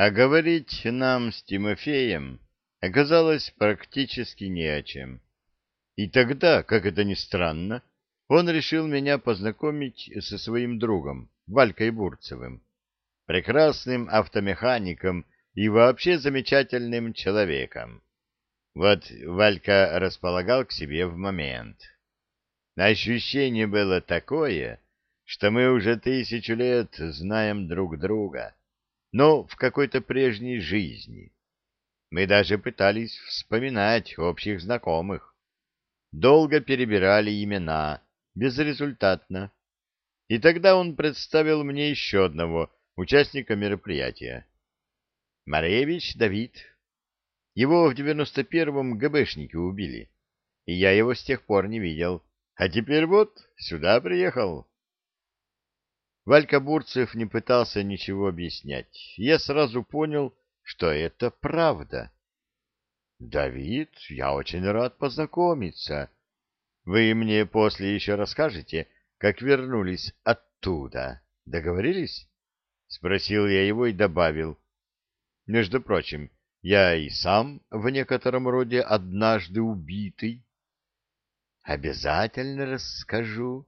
А говорить нам с Тимофеем оказалось практически не о чем. И тогда, как это ни странно, он решил меня познакомить со своим другом, Валькой Бурцевым, прекрасным автомехаником и вообще замечательным человеком. Вот Валька располагал к себе в момент. Ощущение было такое, что мы уже тысячу лет знаем друг друга, но в какой-то прежней жизни. Мы даже пытались вспоминать общих знакомых. Долго перебирали имена, безрезультатно. И тогда он представил мне еще одного участника мероприятия. Маревич Давид. Его в девяносто первом ГБшники убили, и я его с тех пор не видел. А теперь вот сюда приехал. Валька Бурцев не пытался ничего объяснять. Я сразу понял, что это правда. «Давид, я очень рад познакомиться. Вы мне после еще расскажете, как вернулись оттуда. Договорились?» — спросил я его и добавил. «Между прочим, я и сам в некотором роде однажды убитый». «Обязательно расскажу», —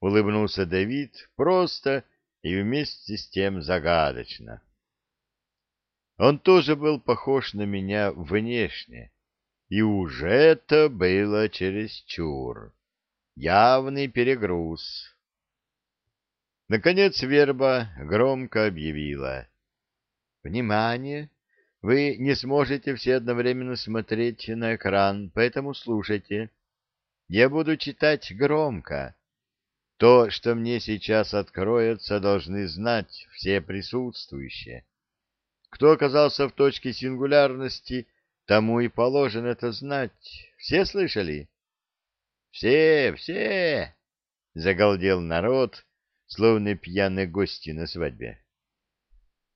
улыбнулся Давид просто и вместе с тем загадочно. Он тоже был похож на меня внешне, и уже это было чересчур. Явный перегруз. Наконец верба громко объявила. «Внимание! Вы не сможете все одновременно смотреть на экран, поэтому слушайте. Я буду читать громко. То, что мне сейчас откроется, должны знать все присутствующие. Кто оказался в точке сингулярности, тому и положено это знать. Все слышали? Все, все, загалдел народ, словно пьяные гости на свадьбе.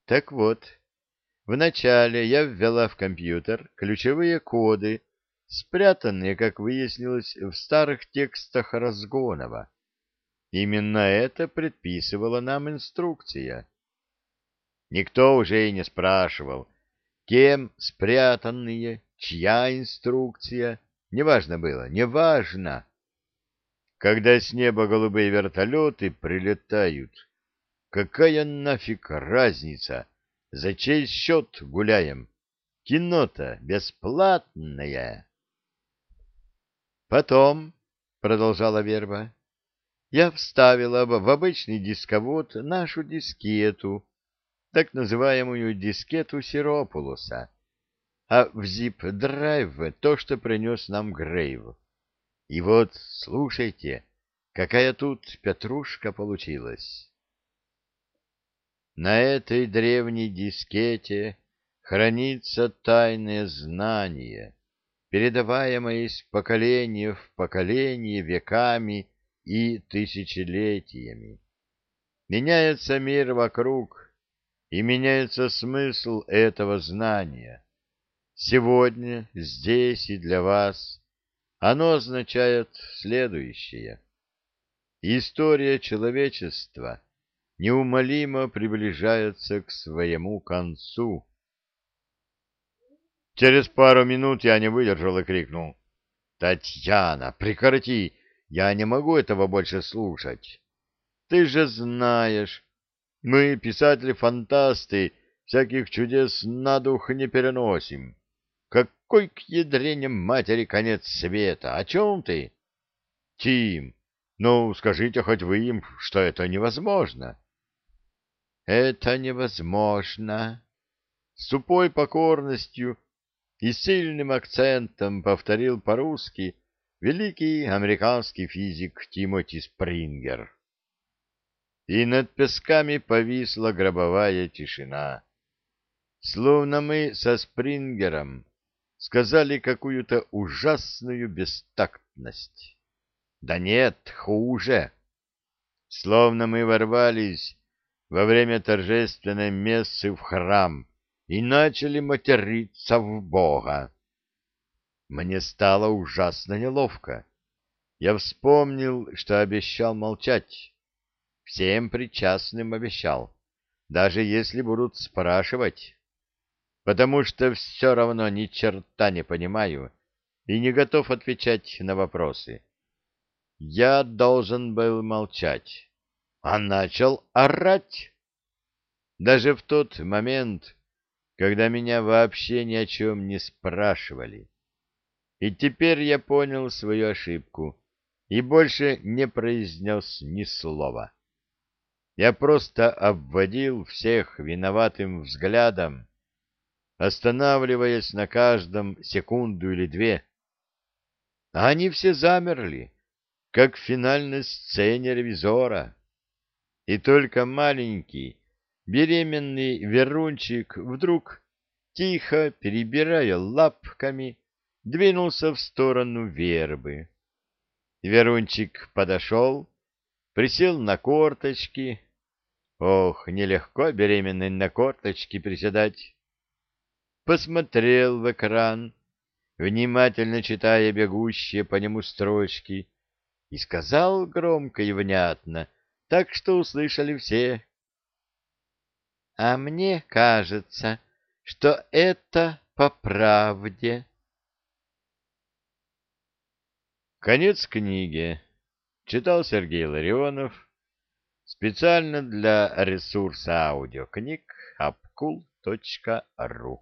Так вот, вначале я ввела в компьютер ключевые коды, спрятанные, как выяснилось, в старых текстах Разгонова. Именно это предписывала нам инструкция. Никто уже и не спрашивал, кем спрятанные, чья инструкция. Неважно было, неважно. Когда с неба голубые вертолеты прилетают, какая нафиг разница, за чей счет гуляем? Кино-то бесплатное. Потом, — продолжала Верба, я вставила в обычный дисковод нашу дискету, так называемую дискету Сиропулуса, а в zip-драйв то, что принес нам Грейв. И вот, слушайте, какая тут петрушка получилась. На этой древней дискете хранится тайное знание, передаваемое из поколения в поколение веками и тысячелетиями. Меняется мир вокруг, и меняется смысл этого знания. Сегодня, здесь и для вас оно означает следующее. История человечества неумолимо приближается к своему концу. Через пару минут я не выдержал и крикнул. «Татьяна, прекрати! Я не могу этого больше слушать. Ты же знаешь, мы, писатели-фантасты, всяких чудес на дух не переносим. Какой к ядрене матери конец света? О чем ты? Тим, ну, скажите хоть вы им, что это невозможно. Это невозможно. С тупой покорностью и сильным акцентом повторил по-русски великий американский физик Тимоти Спрингер. И над песками повисла гробовая тишина. Словно мы со Спрингером сказали какую-то ужасную бестактность. Да нет, хуже. Словно мы ворвались во время торжественной мессы в храм и начали материться в Бога. Мне стало ужасно неловко. Я вспомнил, что обещал молчать. Всем причастным обещал, даже если будут спрашивать, потому что все равно ни черта не понимаю и не готов отвечать на вопросы. Я должен был молчать, а начал орать. Даже в тот момент, когда меня вообще ни о чем не спрашивали. И теперь я понял свою ошибку и больше не произнес ни слова. Я просто обводил всех виноватым взглядом, останавливаясь на каждом секунду или две. А они все замерли, как в финальной сцене ревизора. И только маленький, беременный Верунчик вдруг, тихо перебирая лапками, двинулся в сторону вербы. Верунчик подошел, присел на корточки. Ох, нелегко беременной на корточки приседать. Посмотрел в экран, внимательно читая бегущие по нему строчки, и сказал громко и внятно, так что услышали все. — А мне кажется, что это по правде. Конец книги. Читал Сергей Ларионов. Специально для ресурса аудиокниг apkul.ru